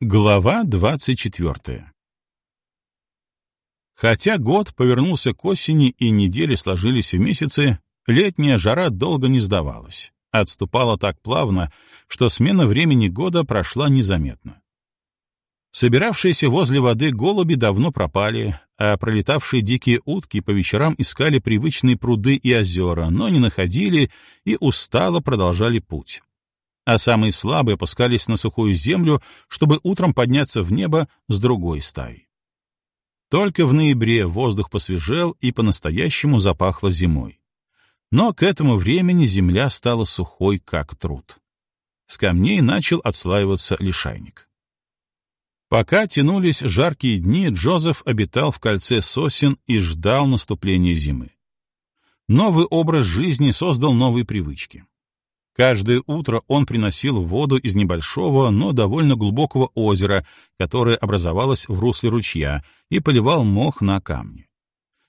Глава 24 Хотя год повернулся к осени и недели сложились в месяцы, летняя жара долго не сдавалась, отступала так плавно, что смена времени года прошла незаметно. Собиравшиеся возле воды голуби давно пропали, а пролетавшие дикие утки по вечерам искали привычные пруды и озера, но не находили и устало продолжали путь а самые слабые опускались на сухую землю, чтобы утром подняться в небо с другой стаей. Только в ноябре воздух посвежел и по-настоящему запахло зимой. Но к этому времени земля стала сухой, как труд. С камней начал отслаиваться лишайник. Пока тянулись жаркие дни, Джозеф обитал в кольце сосен и ждал наступления зимы. Новый образ жизни создал новые привычки. Каждое утро он приносил воду из небольшого, но довольно глубокого озера, которое образовалось в русле ручья, и поливал мох на камни.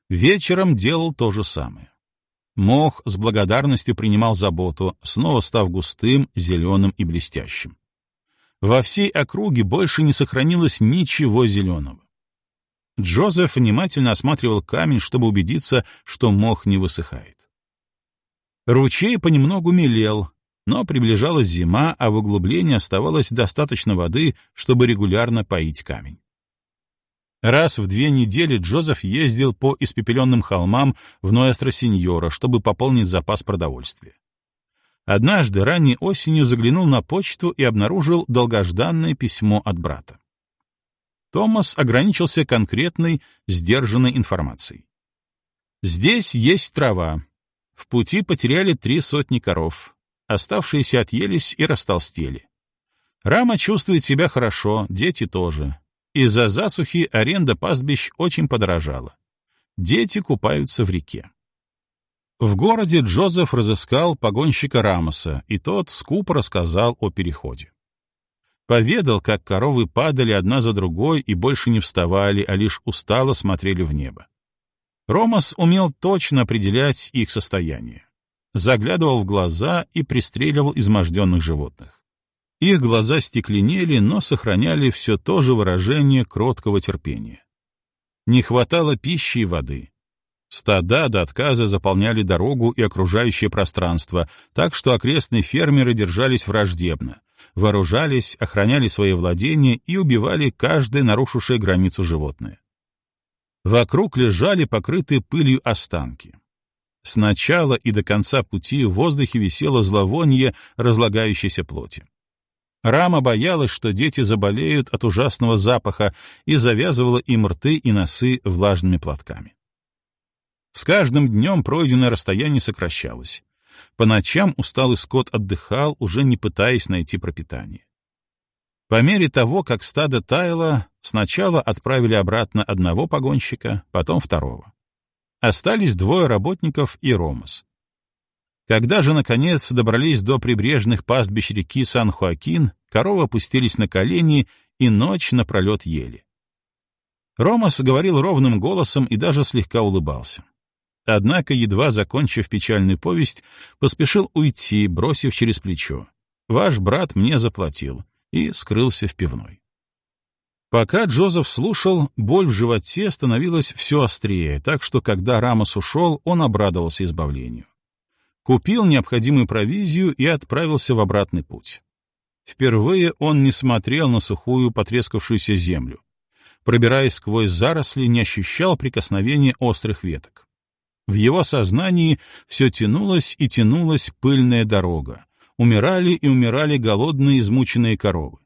Вечером делал то же самое. Мох с благодарностью принимал заботу, снова став густым, зеленым и блестящим. Во всей округе больше не сохранилось ничего зеленого. Джозеф внимательно осматривал камень, чтобы убедиться, что мох не высыхает. Ручей понемногу мелел, но приближалась зима, а в углублении оставалось достаточно воды, чтобы регулярно поить камень. Раз в две недели Джозеф ездил по испепеленным холмам в Ноэстро-Синьора, чтобы пополнить запас продовольствия. Однажды ранней осенью заглянул на почту и обнаружил долгожданное письмо от брата. Томас ограничился конкретной, сдержанной информацией. «Здесь есть трава. В пути потеряли три сотни коров. Оставшиеся отъелись и растолстели. Рама чувствует себя хорошо, дети тоже. Из-за засухи аренда пастбищ очень подорожала. Дети купаются в реке. В городе Джозеф разыскал погонщика Рамоса, и тот скупо рассказал о переходе. Поведал, как коровы падали одна за другой и больше не вставали, а лишь устало смотрели в небо. Ромас умел точно определять их состояние заглядывал в глаза и пристреливал изможденных животных. Их глаза стекленели, но сохраняли все то же выражение кроткого терпения. Не хватало пищи и воды. Стада до отказа заполняли дорогу и окружающее пространство, так что окрестные фермеры держались враждебно, вооружались, охраняли свои владения и убивали каждое нарушившее границу животное. Вокруг лежали покрытые пылью останки. С начала и до конца пути в воздухе висело зловоние разлагающейся плоти. Рама боялась, что дети заболеют от ужасного запаха, и завязывала им рты и носы влажными платками. С каждым днем пройденное расстояние сокращалось. По ночам усталый скот отдыхал, уже не пытаясь найти пропитание. По мере того, как стадо таяло, сначала отправили обратно одного погонщика, потом второго. Остались двое работников и Ромас. Когда же, наконец, добрались до прибрежных пастбищ реки Сан-Хуакин, коровы опустились на колени и ночь напролет ели. Ромас говорил ровным голосом и даже слегка улыбался. Однако, едва закончив печальную повесть, поспешил уйти, бросив через плечо. «Ваш брат мне заплатил», и скрылся в пивной. Пока Джозеф слушал, боль в животе становилась все острее, так что, когда Рамос ушел, он обрадовался избавлению. Купил необходимую провизию и отправился в обратный путь. Впервые он не смотрел на сухую потрескавшуюся землю. Пробираясь сквозь заросли, не ощущал прикосновения острых веток. В его сознании все тянулась и тянулась пыльная дорога. Умирали и умирали голодные измученные коровы.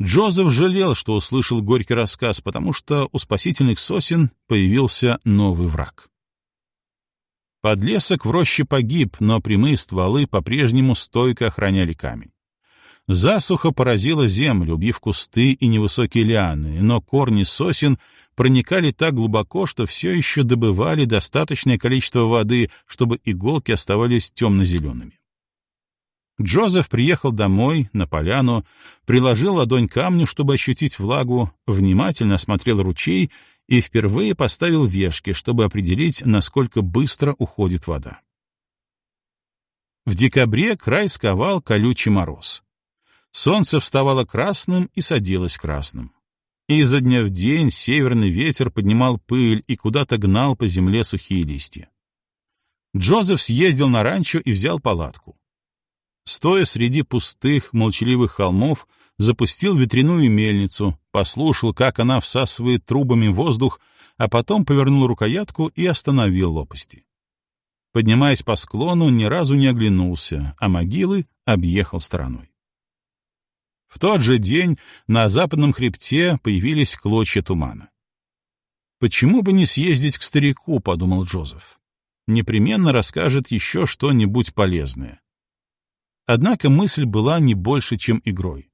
Джозеф жалел, что услышал горький рассказ, потому что у спасительных сосен появился новый враг. Подлесок в роще погиб, но прямые стволы по-прежнему стойко охраняли камень. Засуха поразила землю, убив кусты и невысокие лианы, но корни сосен проникали так глубоко, что все еще добывали достаточное количество воды, чтобы иголки оставались темно-зелеными. Джозеф приехал домой, на поляну, приложил ладонь к камню, чтобы ощутить влагу, внимательно осмотрел ручей и впервые поставил вешки, чтобы определить, насколько быстро уходит вода. В декабре край сковал колючий мороз. Солнце вставало красным и садилось красным. И изо дня в день северный ветер поднимал пыль и куда-то гнал по земле сухие листья. Джозеф съездил на ранчо и взял палатку. Стоя среди пустых, молчаливых холмов, запустил ветряную мельницу, послушал, как она всасывает трубами воздух, а потом повернул рукоятку и остановил лопасти. Поднимаясь по склону, ни разу не оглянулся, а могилы объехал стороной. В тот же день на западном хребте появились клочья тумана. «Почему бы не съездить к старику?» — подумал Джозеф. «Непременно расскажет еще что-нибудь полезное». Однако мысль была не больше, чем игрой.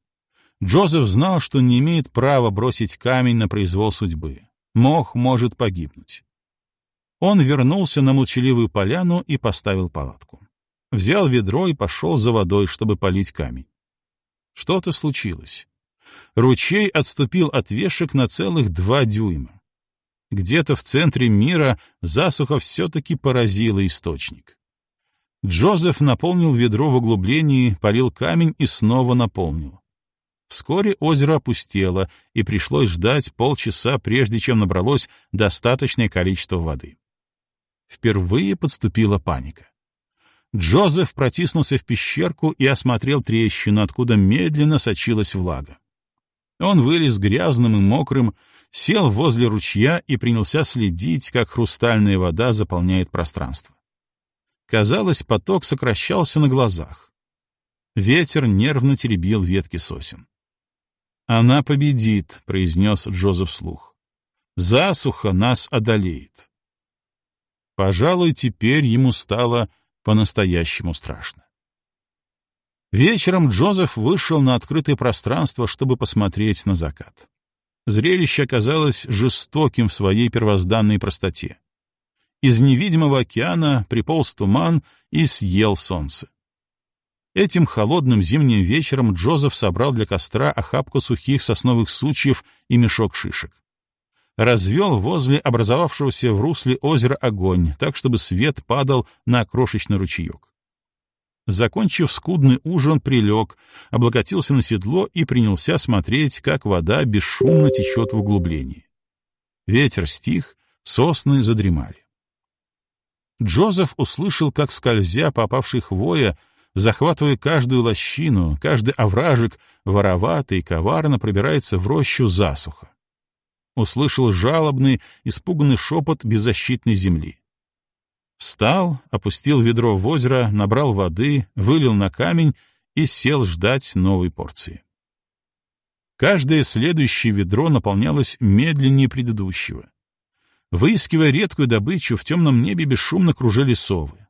Джозеф знал, что не имеет права бросить камень на произвол судьбы. Мох может погибнуть. Он вернулся на молчаливую поляну и поставил палатку. Взял ведро и пошел за водой, чтобы полить камень. Что-то случилось. Ручей отступил от вешек на целых два дюйма. Где-то в центре мира засуха все-таки поразила источник. Джозеф наполнил ведро в углублении, полил камень и снова наполнил. Вскоре озеро опустело, и пришлось ждать полчаса, прежде чем набралось достаточное количество воды. Впервые подступила паника. Джозеф протиснулся в пещерку и осмотрел трещину, откуда медленно сочилась влага. Он вылез грязным и мокрым, сел возле ручья и принялся следить, как хрустальная вода заполняет пространство. Казалось, поток сокращался на глазах. Ветер нервно теребил ветки сосен. «Она победит», — произнес Джозеф вслух. «Засуха нас одолеет». Пожалуй, теперь ему стало по-настоящему страшно. Вечером Джозеф вышел на открытое пространство, чтобы посмотреть на закат. Зрелище оказалось жестоким в своей первозданной простоте. Из невидимого океана приполз туман и съел солнце. Этим холодным зимним вечером Джозеф собрал для костра охапку сухих сосновых сучьев и мешок шишек развел возле образовавшегося в русле озера огонь, так, чтобы свет падал на крошечный ручеек. Закончив скудный ужин, прилег, облокотился на седло и принялся смотреть, как вода бесшумно течет в углублении. Ветер стих, сосны задремали. Джозеф услышал, как, скользя по опавшей хвоя, захватывая каждую лощину, каждый овражек, воровато и коварно пробирается в рощу засуха услышал жалобный, испуганный шепот беззащитной земли. Встал, опустил ведро в озеро, набрал воды, вылил на камень и сел ждать новой порции. Каждое следующее ведро наполнялось медленнее предыдущего. Выискивая редкую добычу, в темном небе бесшумно кружили совы.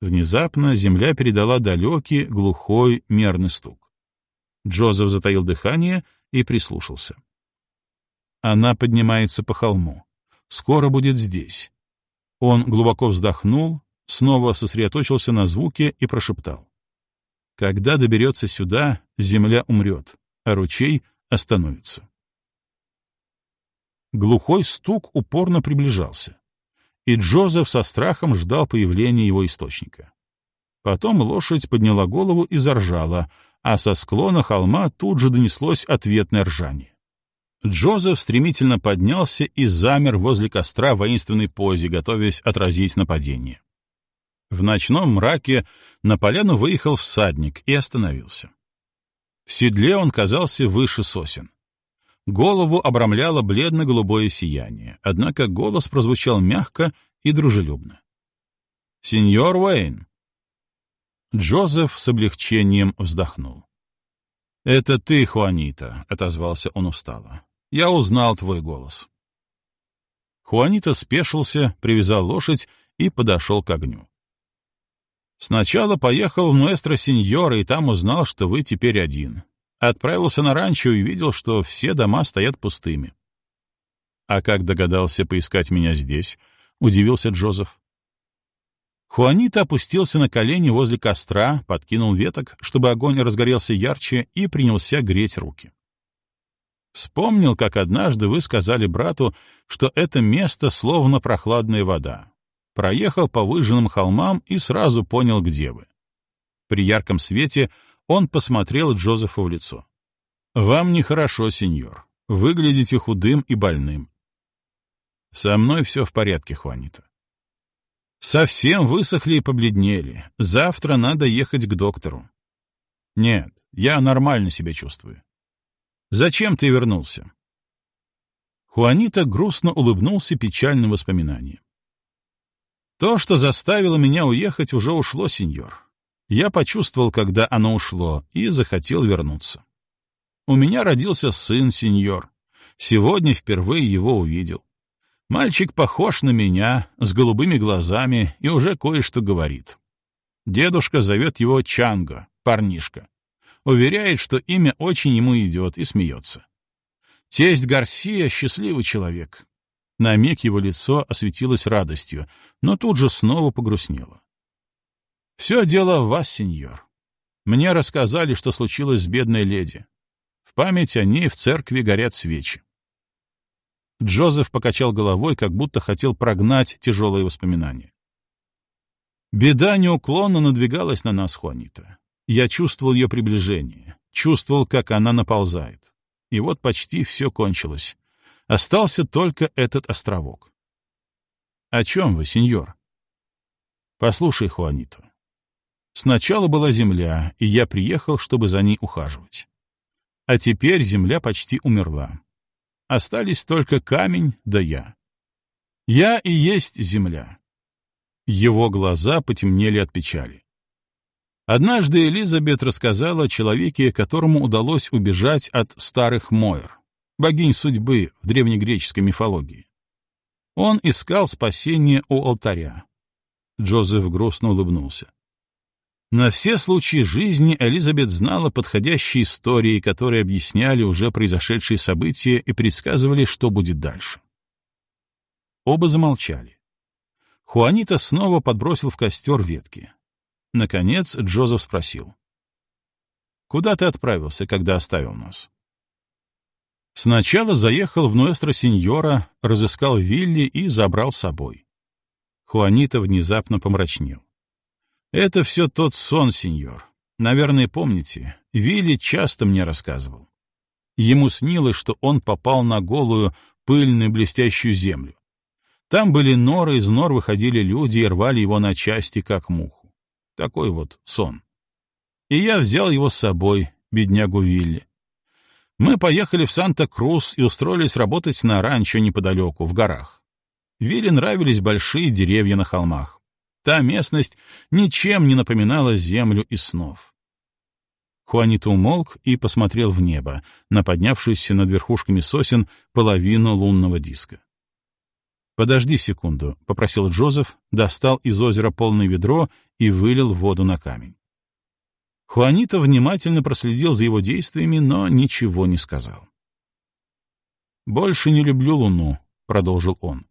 Внезапно земля передала далекий, глухой, мерный стук. Джозеф затаил дыхание и прислушался. Она поднимается по холму. Скоро будет здесь. Он глубоко вздохнул, снова сосредоточился на звуке и прошептал. Когда доберется сюда, земля умрет, а ручей остановится. Глухой стук упорно приближался, и Джозеф со страхом ждал появления его источника. Потом лошадь подняла голову и заржала, а со склона холма тут же донеслось ответное ржание. Джозеф стремительно поднялся и замер возле костра в воинственной позе, готовясь отразить нападение. В ночном мраке на поляну выехал всадник и остановился. В седле он казался выше сосен. Голову обрамляло бледно-голубое сияние, однако голос прозвучал мягко и дружелюбно. «Сеньор Уэйн!» Джозеф с облегчением вздохнул. «Это ты, Хуанита», — отозвался он устало. Я узнал твой голос. Хуанита спешился, привязал лошадь и подошел к огню. Сначала поехал в Нуэстро Синьора и там узнал, что вы теперь один. Отправился на ранчо и видел, что все дома стоят пустыми. А как догадался поискать меня здесь? Удивился Джозеф. Хуанита опустился на колени возле костра, подкинул веток, чтобы огонь разгорелся ярче, и принялся греть руки. Вспомнил, как однажды вы сказали брату, что это место словно прохладная вода. Проехал по выжженным холмам и сразу понял, где вы. При ярком свете Он посмотрел Джозефу в лицо. «Вам нехорошо, сеньор. Выглядите худым и больным». «Со мной все в порядке, Хуанита». «Совсем высохли и побледнели. Завтра надо ехать к доктору». «Нет, я нормально себя чувствую». «Зачем ты вернулся?» Хуанита грустно улыбнулся печальным воспоминанием. «То, что заставило меня уехать, уже ушло, сеньор. Я почувствовал, когда оно ушло, и захотел вернуться. У меня родился сын, сеньор. Сегодня впервые его увидел. Мальчик похож на меня, с голубыми глазами, и уже кое-что говорит. Дедушка зовет его Чанго, парнишка. Уверяет, что имя очень ему идет, и смеется. Тесть Гарсия — счастливый человек. На миг его лицо осветилось радостью, но тут же снова погрустнело. «Все дело в вас, сеньор. Мне рассказали, что случилось с бедной леди. В память о ней в церкви горят свечи». Джозеф покачал головой, как будто хотел прогнать тяжелые воспоминания. Беда неуклонно надвигалась на нас, Хуанита. Я чувствовал ее приближение, чувствовал, как она наползает. И вот почти все кончилось. Остался только этот островок. О чем вы, сеньор? Послушай, Хуанито. Сначала была земля, и я приехал, чтобы за ней ухаживать. А теперь земля почти умерла. Остались только камень да я. Я и есть земля. Его глаза потемнели от печали. Однажды Элизабет рассказала о человеке, которому удалось убежать от старых Мойр, богинь судьбы в древнегреческой мифологии. Он искал спасения у алтаря. Джозеф грустно улыбнулся. На все случаи жизни Элизабет знала подходящие истории, которые объясняли уже произошедшие события и предсказывали, что будет дальше. Оба замолчали. Хуанита снова подбросил в костер ветки. Наконец Джозеф спросил. «Куда ты отправился, когда оставил нас?» Сначала заехал в Нуэстро Синьора, разыскал Вилли и забрал с собой. Хуанита внезапно помрачнел. Это все тот сон, сеньор. Наверное, помните, Вилли часто мне рассказывал. Ему снилось, что он попал на голую, пыльную, блестящую землю. Там были норы, из нор выходили люди и рвали его на части, как муху. Такой вот сон. И я взял его с собой, беднягу Вилли. Мы поехали в Санта-Крус и устроились работать на ранчо неподалеку, в горах. Вилли нравились большие деревья на холмах. Та местность ничем не напоминала землю из снов. Хуанито умолк и посмотрел в небо, на поднявшуюся над верхушками сосен половину лунного диска. «Подожди секунду», — попросил Джозеф, достал из озера полное ведро и вылил воду на камень. Хуанито внимательно проследил за его действиями, но ничего не сказал. «Больше не люблю луну», — продолжил он.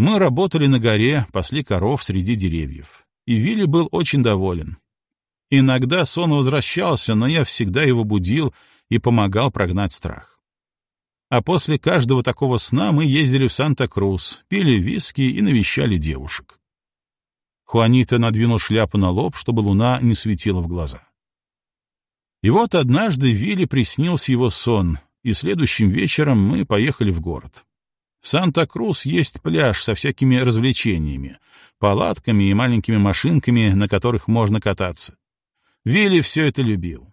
Мы работали на горе, пасли коров среди деревьев. И Вилли был очень доволен. Иногда сон возвращался, но я всегда его будил и помогал прогнать страх. А после каждого такого сна мы ездили в Санта-Крус, пили виски и навещали девушек. Хуанита надвинул шляпу на лоб, чтобы луна не светила в глаза. И вот однажды Вилли приснился его сон, и следующим вечером мы поехали в город. В Санта-Крус есть пляж со всякими развлечениями, палатками и маленькими машинками, на которых можно кататься. Вилли все это любил.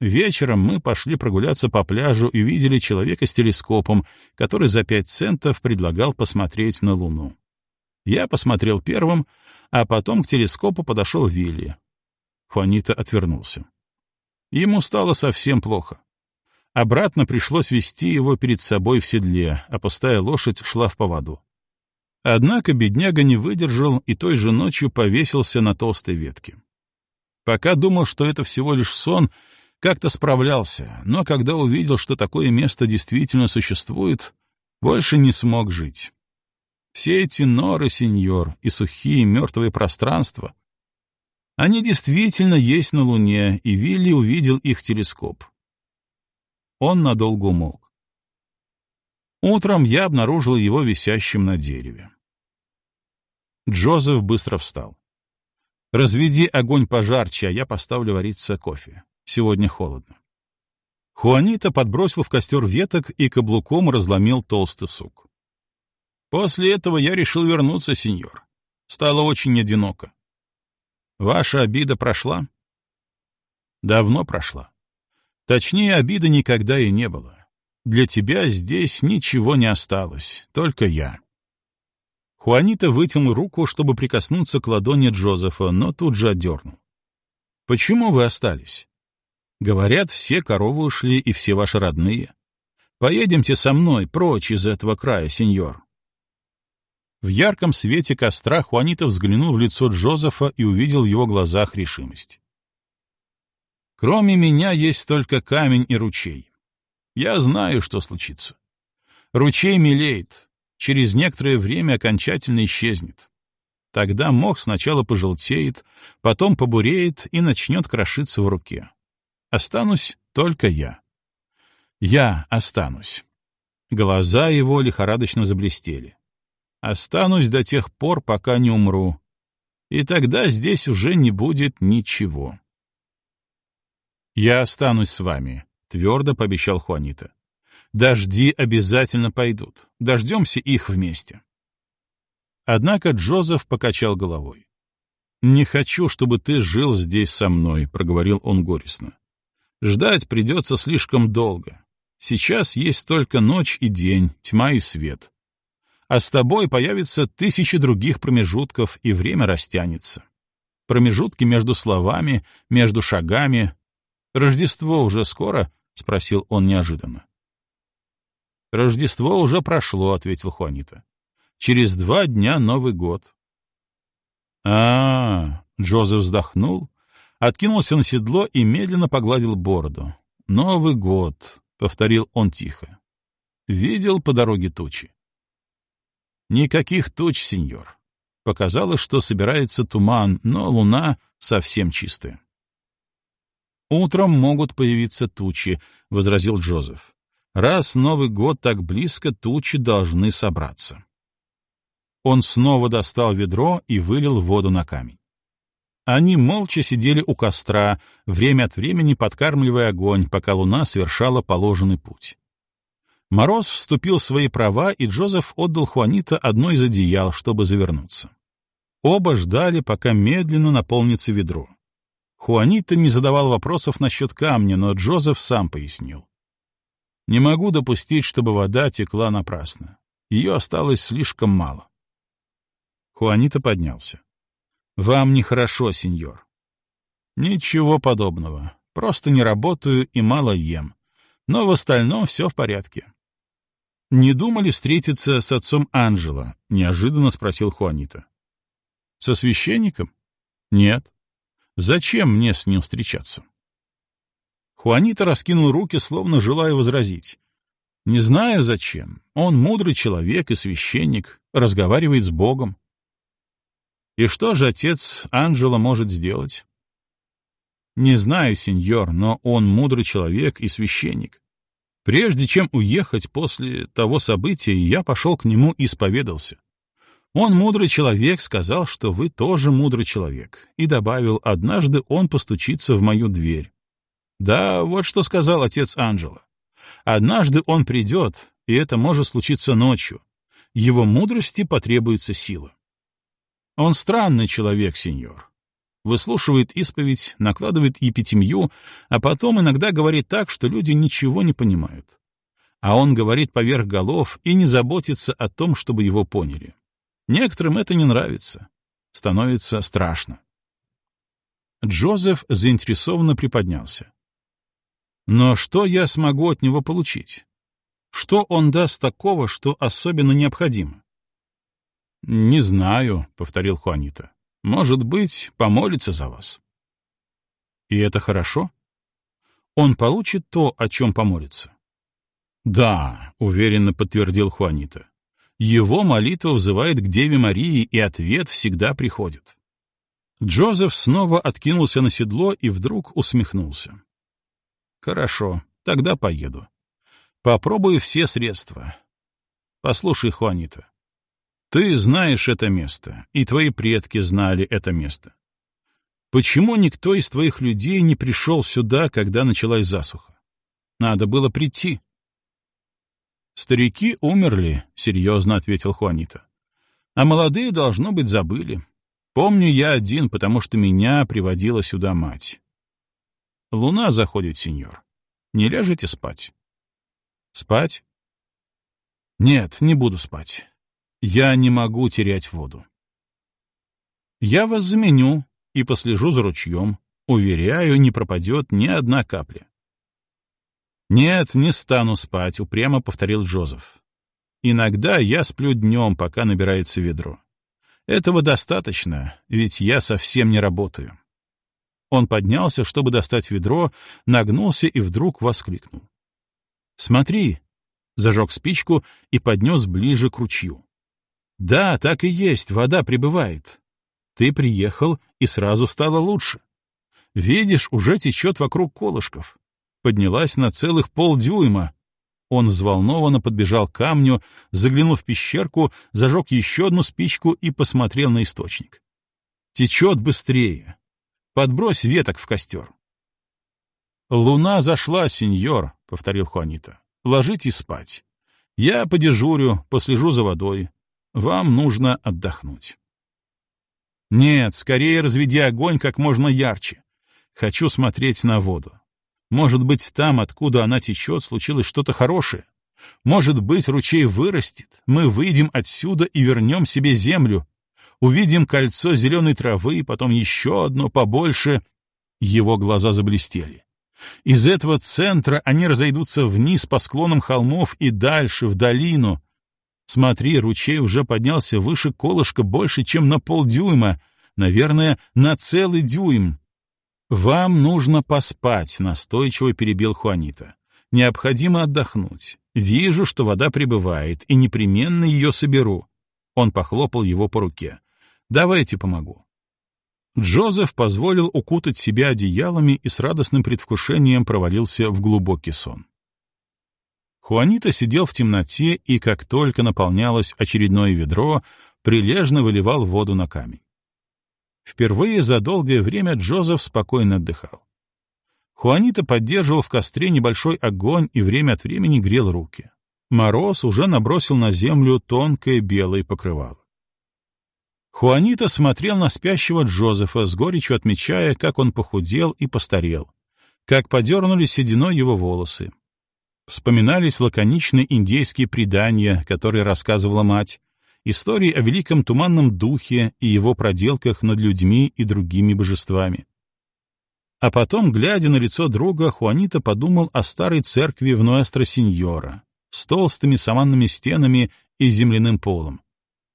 Вечером мы пошли прогуляться по пляжу и видели человека с телескопом, который за пять центов предлагал посмотреть на Луну. Я посмотрел первым, а потом к телескопу подошел Вилли. Хуанита отвернулся. Ему стало совсем плохо. Обратно пришлось вести его перед собой в седле, а пустая лошадь шла в поводу. Однако бедняга не выдержал и той же ночью повесился на толстой ветке. Пока думал, что это всего лишь сон, как-то справлялся, но когда увидел, что такое место действительно существует, больше не смог жить. Все эти норы, сеньор, и сухие мертвые пространства, они действительно есть на Луне, и Вилли увидел их телескоп. Он надолго умолк. Утром я обнаружил его висящим на дереве. Джозеф быстро встал. Разведи огонь пожарче, а я поставлю вариться кофе. Сегодня холодно. Хуанита подбросил в костер веток и каблуком разломил толстый сук. После этого я решил вернуться, сеньор. Стало очень одиноко. Ваша обида прошла? Давно прошла. Точнее, обиды никогда и не было. Для тебя здесь ничего не осталось, только я. Хуанита вытянул руку, чтобы прикоснуться к ладони Джозефа, но тут же отдернул. «Почему вы остались?» «Говорят, все коровы ушли и все ваши родные. Поедемте со мной прочь из этого края, сеньор». В ярком свете костра Хуанита взглянул в лицо Джозефа и увидел в его глазах решимость. «Кроме меня есть только камень и ручей. Я знаю, что случится. Ручей мелеет, через некоторое время окончательно исчезнет. Тогда мох сначала пожелтеет, потом побуреет и начнет крошиться в руке. Останусь только я. Я останусь. Глаза его лихорадочно заблестели. Останусь до тех пор, пока не умру. И тогда здесь уже не будет ничего. «Я останусь с вами», — твердо пообещал Хуанита. Дожди обязательно пойдут. Дождемся их вместе. Однако Джозеф покачал головой. «Не хочу, чтобы ты жил здесь со мной», — проговорил он горестно. «Ждать придется слишком долго. Сейчас есть только ночь и день, тьма и свет. А с тобой появится тысячи других промежутков, и время растянется. Промежутки между словами, между шагами. Рождество уже скоро?» — спросил он неожиданно. «Рождество уже прошло», — ответил Хуанита. «Через два дня Новый год». А, -а, -а Джозеф вздохнул, откинулся на седло и медленно погладил бороду. «Новый год», — повторил он тихо. «Видел по дороге тучи?» «Никаких туч, сеньор. Показалось, что собирается туман, но луна совсем чистая». «Утром могут появиться тучи», — возразил Джозеф. Раз Новый год так близко, тучи должны собраться. Он снова достал ведро и вылил воду на камень. Они молча сидели у костра, время от времени подкармливая огонь, пока луна совершала положенный путь. Мороз вступил в свои права, и Джозеф отдал Хуанита одно из одеял, чтобы завернуться. Оба ждали, пока медленно наполнится ведро. Хуанита не задавал вопросов насчет камня, но Джозеф сам пояснил. Не могу допустить, чтобы вода текла напрасно. Ее осталось слишком мало. Хуанита поднялся. «Вам нехорошо, сеньор». «Ничего подобного. Просто не работаю и мало ем. Но в остальном все в порядке». «Не думали встретиться с отцом Анджела?» — неожиданно спросил Хуанита. «Со священником?» «Нет. Зачем мне с ним встречаться?» Хуанита раскинул руки, словно желая возразить. «Не знаю, зачем. Он мудрый человек и священник, разговаривает с Богом». «И что же отец Анджела может сделать?» «Не знаю, сеньор, но он мудрый человек и священник. Прежде чем уехать после того события, я пошел к нему и исповедался. Он мудрый человек, сказал, что вы тоже мудрый человек, и добавил, однажды он постучится в мою дверь. Да, вот что сказал отец Анджела. Однажды он придет, и это может случиться ночью. Его мудрости потребуется сила. Он странный человек, сеньор. Выслушивает исповедь, накладывает епитемью, а потом иногда говорит так, что люди ничего не понимают. А он говорит поверх голов и не заботится о том, чтобы его поняли. Некоторым это не нравится. Становится страшно. Джозеф заинтересованно приподнялся. Но что я смогу от него получить? Что он даст такого, что особенно необходимо? «Не знаю», — повторил Хуанита. «Может быть, помолится за вас». «И это хорошо? Он получит то, о чем помолится?» «Да», — уверенно подтвердил Хуанита. «Его молитва взывает к Деве Марии, и ответ всегда приходит». Джозеф снова откинулся на седло и вдруг усмехнулся. Хорошо, тогда поеду. Попробую все средства. Послушай, Хуанита, ты знаешь это место, и твои предки знали это место. Почему никто из твоих людей не пришел сюда, когда началась засуха? Надо было прийти. Старики умерли, — серьезно ответил Хуанита. А молодые, должно быть, забыли. Помню я один, потому что меня приводила сюда мать. Луна заходит, сеньор. Не ляжете спать? Спать? Нет, не буду спать. Я не могу терять воду. Я вас заменю и послежу за ручьем. Уверяю, не пропадет ни одна капля. «Нет, не стану спать», — упрямо повторил Джозеф. «Иногда я сплю днем, пока набирается ведро. Этого достаточно, ведь я совсем не работаю». Он поднялся, чтобы достать ведро, нагнулся и вдруг воскликнул. «Смотри!» — зажег спичку и поднес ближе к ручью. «Да, так и есть, вода прибывает. Ты приехал, и сразу стало лучше. Видишь, уже течет вокруг колышков. Поднялась на целых полдюйма. Он взволнованно подбежал к камню, заглянул в пещерку, зажег еще одну спичку и посмотрел на источник. Течет быстрее. Подбрось веток в костер. «Луна зашла, сеньор», — повторил Хуанита. «Ложитесь спать. Я подежурю, послежу за водой. Вам нужно отдохнуть». Нет, скорее разведи огонь как можно ярче. Хочу смотреть на воду. Может быть, там, откуда она течет, случилось что-то хорошее. Может быть, ручей вырастет, мы выйдем отсюда и вернем себе землю. Увидим кольцо зеленой травы, потом еще одно побольше. Его глаза заблестели. Из этого центра они разойдутся вниз по склонам холмов и дальше, в долину, Смотри, ручей уже поднялся выше колышка больше, чем на полдюйма, наверное, на целый дюйм. «Вам нужно поспать», — настойчиво перебил Хуанита. «Необходимо отдохнуть. Вижу, что вода прибывает, и непременно ее соберу». Он похлопал его по руке. «Давайте помогу». Джозеф позволил укутать себя одеялами и с радостным предвкушением провалился в глубокий сон. Хуанита сидел в темноте и, как только наполнялось очередное ведро, прилежно выливал воду на камень. Впервые за долгое время Джозеф спокойно отдыхал. Хуанита поддерживал в костре небольшой огонь и время от времени грел руки. Мороз уже набросил на землю тонкое белое покрывало. Хуанита смотрел на спящего Джозефа, с горечью отмечая, как он похудел и постарел, как подернули сединой его волосы, Вспоминались лаконичные индейские предания, которые рассказывала мать, истории о великом туманном духе и его проделках над людьми и другими божествами. А потом, глядя на лицо друга, Хуанита подумал о старой церкви в Нуэстро-Синьора с толстыми саманными стенами и земляным полом,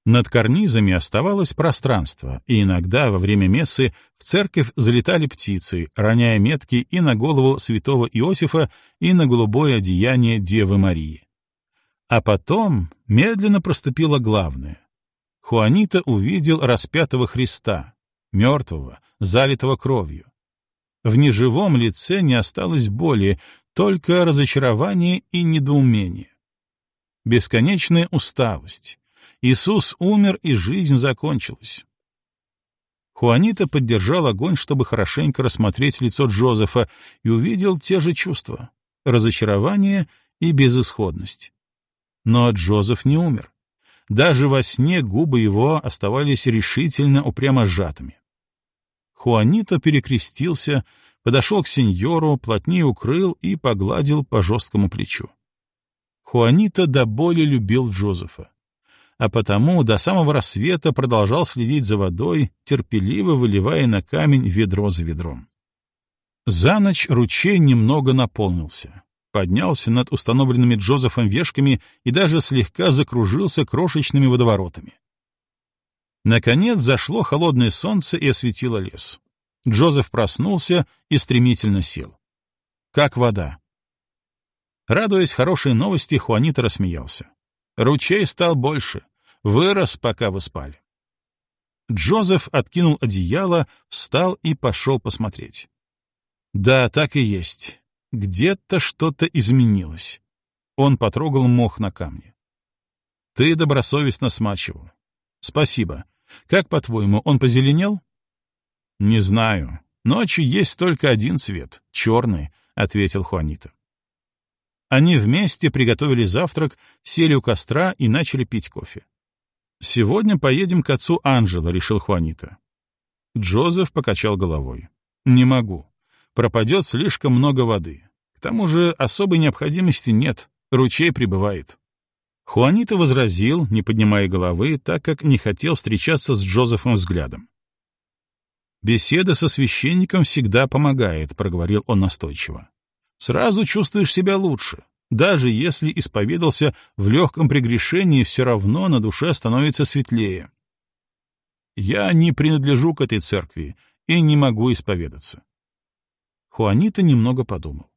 над карнизами оставалось пространство, и иногда во время мессы в церковь залетали птицы, роняя метки и на голову святого Иосифа, и на голубое одеяние Девы Марии. А потом медленно проступило главное. Хуанита увидел распятого Христа, мертвого, залитого кровью. В неживом лице не осталось боли, только разочарование и недоумение. Бесконечная усталость, Иисус умер, и жизнь закончилась. Хуанита поддержал огонь, чтобы хорошенько рассмотреть лицо Джозефа, и увидел те же чувства — разочарование и безысходность. Но Джозеф не умер. Даже во сне губы его оставались решительно упрямо сжатыми. Хуанита перекрестился, подошел к сеньору, плотнее укрыл и погладил по жесткому плечу. Хуанита до боли любил Джозефа а потому до самого рассвета продолжал следить за водой, терпеливо выливая на камень ведро за ведром. За ночь ручей немного наполнился, поднялся над установленными Джозефом вешками и даже слегка закружился крошечными водоворотами. Наконец зашло холодное солнце и осветило лес. Джозеф проснулся и стремительно сел. Как вода. Радуясь хорошей новости, Хуанита рассмеялся. Ручей стал больше вырос, пока вы спали. Джозеф откинул одеяло, встал и пошел посмотреть. Да, так и есть. Где-то что-то изменилось. Он потрогал мох на камне. Ты добросовестно смачивал. Спасибо. Как, по-твоему, он позеленел? Не знаю. Ночью есть только один цвет — черный, — ответил Хуанита. Они вместе приготовили завтрак, сели у костра и начали пить кофе. «Сегодня поедем к отцу Анжела», — решил Хуанита. Джозеф покачал головой. «Не могу. Пропадет слишком много воды. К тому же особой необходимости нет. Ручей прибывает». Хуанита возразил, не поднимая головы, так как не хотел встречаться с Джозефом взглядом. «Беседа со священником всегда помогает», — проговорил он настойчиво. «Сразу чувствуешь себя лучше. Даже если исповедался в легком прегрешении, все равно на душе становится светлее. Я не принадлежу к этой церкви и не могу исповедаться». Хуанита немного подумал.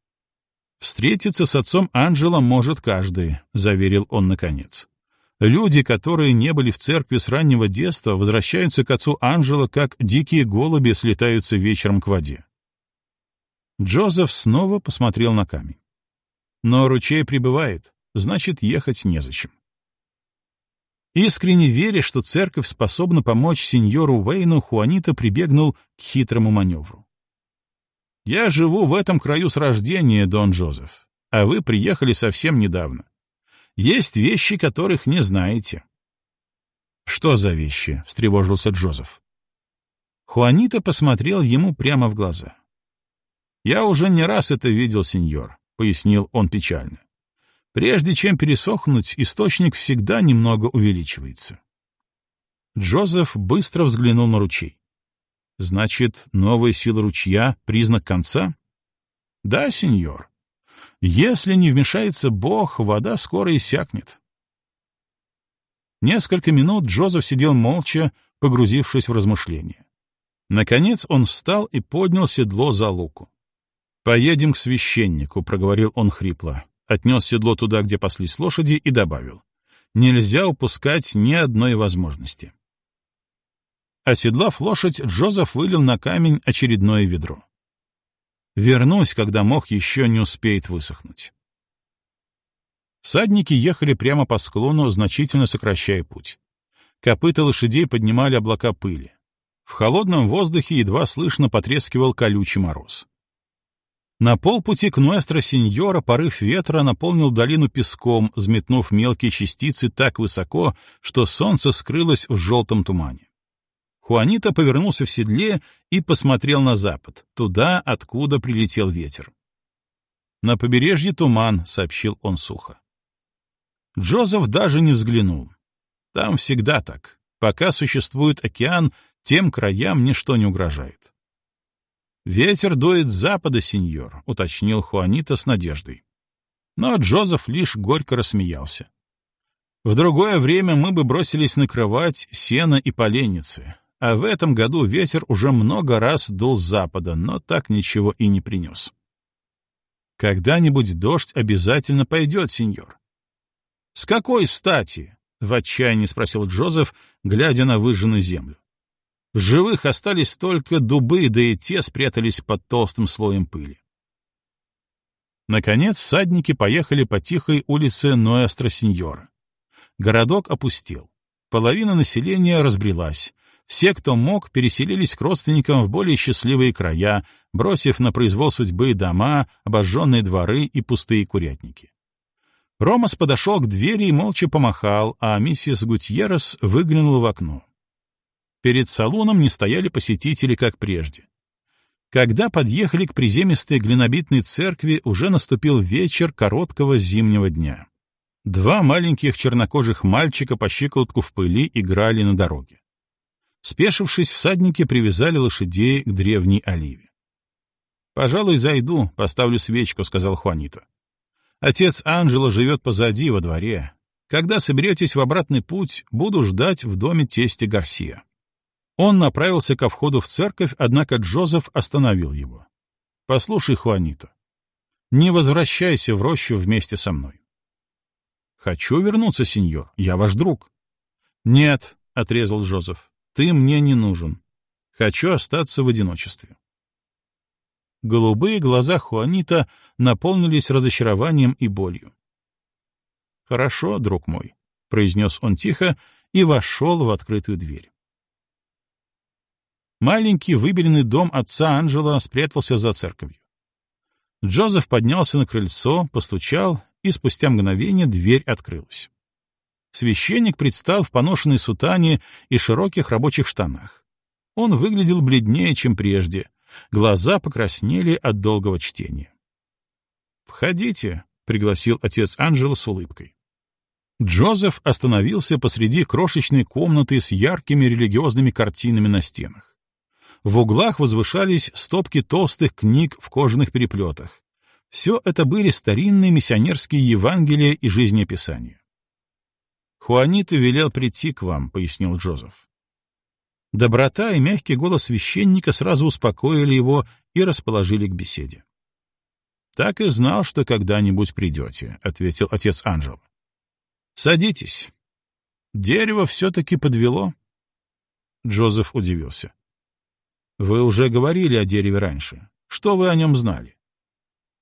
«Встретиться с отцом Анджело может каждый», — заверил он наконец. Люди, которые не были в церкви с раннего детства, возвращаются к отцу Анжела, как дикие голуби слетаются вечером к воде. Джозеф снова посмотрел на камень. Но ручей прибывает, значит, ехать незачем. Искренне веря, что церковь способна помочь сеньору Уэйну, Хуанита прибегнул к хитрому маневру. «Я живу в этом краю с рождения, Дон Джозеф, а вы приехали совсем недавно. Есть вещи, которых не знаете». «Что за вещи?» — встревожился Джозеф. Хуанита посмотрел ему прямо в глаза. «Я уже не раз это видел, сеньор», — пояснил он печально. «Прежде чем пересохнуть, источник всегда немного увеличивается». Джозеф быстро взглянул на ручей. «Значит, новая сила ручья — признак конца?» «Да, сеньор. Если не вмешается Бог, вода скоро иссякнет. Несколько минут Джозеф сидел молча, погрузившись в размышления. Наконец он встал и поднял седло за луку. «Поедем к священнику», — проговорил он хрипло. Отнес седло туда, где паслись лошади, и добавил. «Нельзя упускать ни одной возможности». Оседлав лошадь, Джозеф вылил на камень очередное ведро. Вернусь, когда мох еще не успеет высохнуть. Садники ехали прямо по склону, значительно сокращая путь. Копыта лошадей поднимали облака пыли. В холодном воздухе едва слышно потрескивал колючий мороз. На полпути к Нуэстро-Синьора порыв ветра наполнил долину песком, взметнув мелкие частицы так высоко, что солнце скрылось в желтом тумане. Хуанита повернулся в седле и посмотрел на запад, туда, откуда прилетел ветер. «На побережье туман», — сообщил он сухо. Джозеф даже не взглянул. Там всегда так. Пока существует океан, тем краям ничто не угрожает. «Ветер дует с запада, сеньор», — уточнил Хуанита с надеждой. Но Джозеф лишь горько рассмеялся. «В другое время мы бы бросились накрывать сено и поленницы, а в этом году ветер уже много раз дул с запада, но так ничего и не принес. Когда-нибудь дождь обязательно пойдет, сеньор. С какой стати? В отчаянии спросил Джозеф, глядя на выжженную землю. В живых остались только дубы, да и те спрятались под толстым слоем пыли. Наконец всадники поехали по тихой улице Ноэстро-Синьора. Городок опустел. Половина населения разбрелась, все, кто мог, переселились к родственникам в более счастливые края, бросив на произвол судьбы дома, обожженные дворы и пустые курятники. Ромас подошел к двери и молча помахал, а миссис Гутьеррес выглянула в окно. Перед салоном не стояли посетители, как прежде. Когда подъехали к приземистой глинобитной церкви, уже наступил вечер короткого зимнего дня. Два маленьких чернокожих мальчика по щиколотку в пыли играли на дороге. Спешившись, всадники привязали лошадей к древней оливе. «Пожалуй, зайду, поставлю свечку», — сказал Хуанита. «Отец Анджело живет позади, во дворе. Когда соберетесь в обратный путь, буду ждать в доме тести Гарсия». Он направился ко входу в церковь, однако Джозеф остановил его. «Послушай, Хуанита, не возвращайся в рощу вместе со мной». «Хочу вернуться, сеньор, я ваш друг». «Нет», — отрезал Джозеф, ты мне не нужен. Хочу остаться в одиночестве. Голубые глаза Хуанита наполнились разочарованием и болью. «Хорошо, друг мой», — произнес он тихо и вошел в открытую дверь. маленький выбеленный дом отца Анджела спрятался за церковью. Джозеф поднялся на крыльцо, постучал, и спустя мгновение дверь открылась. Священник предстал в поношенной сутане и широких рабочих штанах. Он выглядел бледнее, чем прежде. Глаза покраснели от долгого чтения. «Входите», — пригласил отец Анджела с улыбкой. Джозеф остановился посреди крошечной комнаты с яркими религиозными картинами на стенах. В углах возвышались стопки толстых книг в кожаных переплетах. Все это были старинные миссионерские Евангелия и жизнеописания. «Хуанита велел прийти к вам», — пояснил Джозеф. Доброта и мягкий голос священника сразу успокоили его и расположили к беседе. «Так и знал, что когда-нибудь придете», — ответил отец Анжел. «Садитесь. Дерево все-таки подвело». Джозеф удивился. «Вы уже говорили о дереве раньше. Что вы о нем знали?»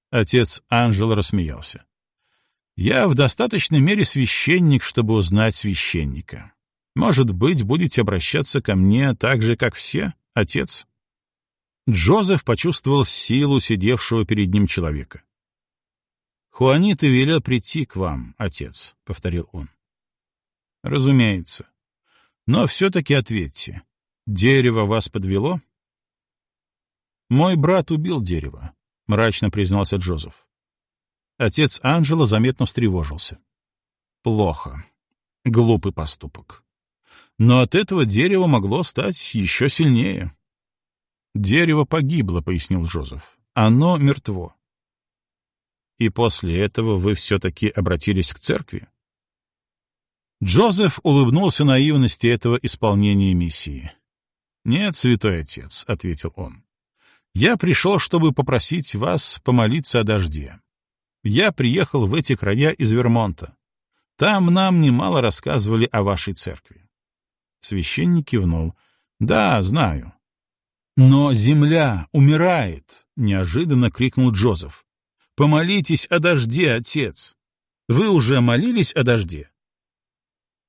Отец Анжел рассмеялся. Я в достаточной мере священник, чтобы узнать священника. Может быть, будете обращаться ко мне так же, как все, отец?» Джозеф почувствовал силу сидевшего перед ним человека. «Хуанита велел прийти к вам, отец», — повторил он. «Разумеется. Но все-таки ответьте. Дерево вас подвело?» «Мой брат убил дерево», — мрачно признался Джозеф. Отец Анджела заметно встревожился. Плохо. Глупый поступок. Но от этого дерево могло стать еще сильнее. «Дерево погибло», — пояснил Джозеф. «Оно мертво». «И после этого вы все-таки обратились к церкви?» Джозеф улыбнулся наивности этого исполнения миссии. «Нет, святой отец», — ответил он. «Я пришел, чтобы попросить вас помолиться о дожде. Я приехал в эти края из Вермонта. Там нам немало рассказывали о вашей церкви. Священник кивнул. Да, знаю. Но земля умирает, неожиданно крикнул Джозеф. Помолитесь о дожде, отец. Вы уже молились о дожде?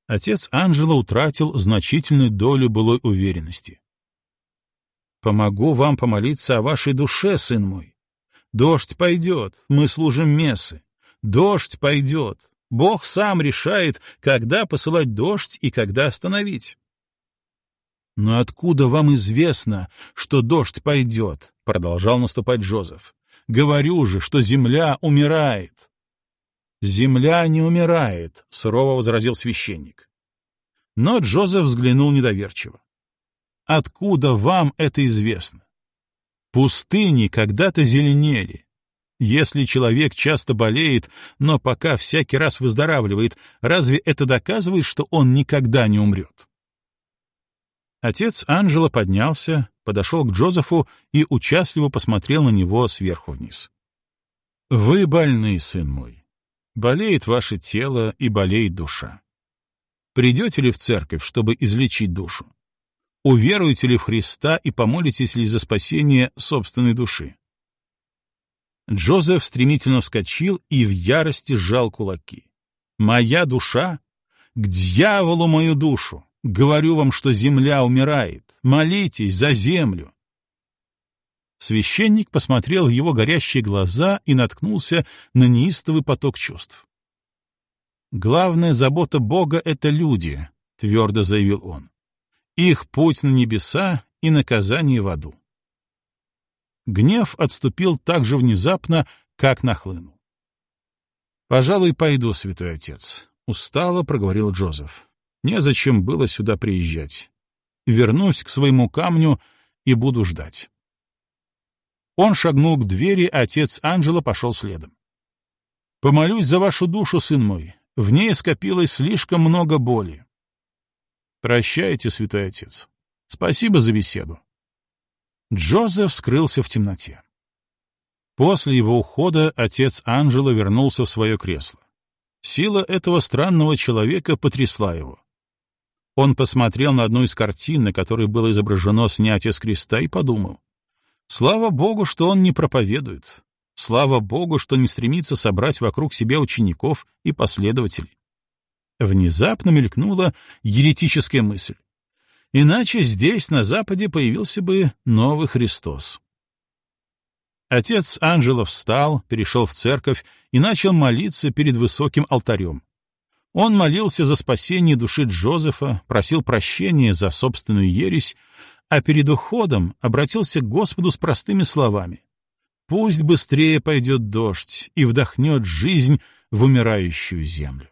Отец Анджела утратил значительную долю былой уверенности. «Помогу вам помолиться о вашей душе, сын мой. Дождь пойдет, мы служим мессы. Дождь пойдет. Бог сам решает, когда посылать дождь и когда остановить. «Но откуда вам известно, что дождь пойдет?» — продолжал наступать Джозеф. «Говорю же, что земля умирает». «Земля не умирает», — сурово возразил священник. Но Джозеф взглянул недоверчиво. «Откуда вам это известно? Пустыни когда-то зеленели. Если человек часто болеет, но пока всякий раз выздоравливает, разве это доказывает, что он никогда не умрет? Отец Анжела поднялся, подошел к Джозефу и участливо посмотрел на него сверху вниз. «Вы больны, сын мой. Болеет ваше тело и болеет душа. Придете ли в церковь, чтобы излечить душу? Уверуете ли в Христа и помолитесь ли за спасение собственной души? Джозеф стремительно вскочил и в ярости сжал кулаки. «Моя душа? К дьяволу мою душу! Говорю вам, что земля умирает. Молитесь за землю!» Священник посмотрел в его горящие глаза и наткнулся на неистовый поток чувств. «Главная забота Бога — это люди», — твердо заявил он их путь на небеса и наказание в аду. Гнев отступил так же внезапно, как нахлынул. «Пожалуй, пойду, святой отец», — устало проговорил Джозеф. «Незачем было сюда приезжать. Вернусь к своему камню и буду ждать». Он шагнул к двери, а отец Анджела пошел следом. «Помолюсь за вашу душу, сын мой. В ней скопилось слишком много боли. Прощайте, святой отец. Спасибо за беседу. Джозеф скрылся в темноте. После его ухода отец Анджело вернулся в свое кресло. Сила этого странного человека потрясла его. Он посмотрел на одну из картин, на которой было изображено снятие с креста, и подумал. Слава Богу, что он не проповедует. Слава Богу, что не стремится собрать вокруг себя учеников и последователей. Внезапно мелькнула еретическая мысль. Иначе здесь, на Западе, появился бы новый Христос. Отец Анджело встал, перешел в церковь и начал молиться перед высоким алтарем. Он молился за спасение души Джозефа, просил прощения за собственную ересь, а перед уходом обратился к Господу с простыми словами. «Пусть быстрее пойдет дождь и вдохнет жизнь в умирающую землю».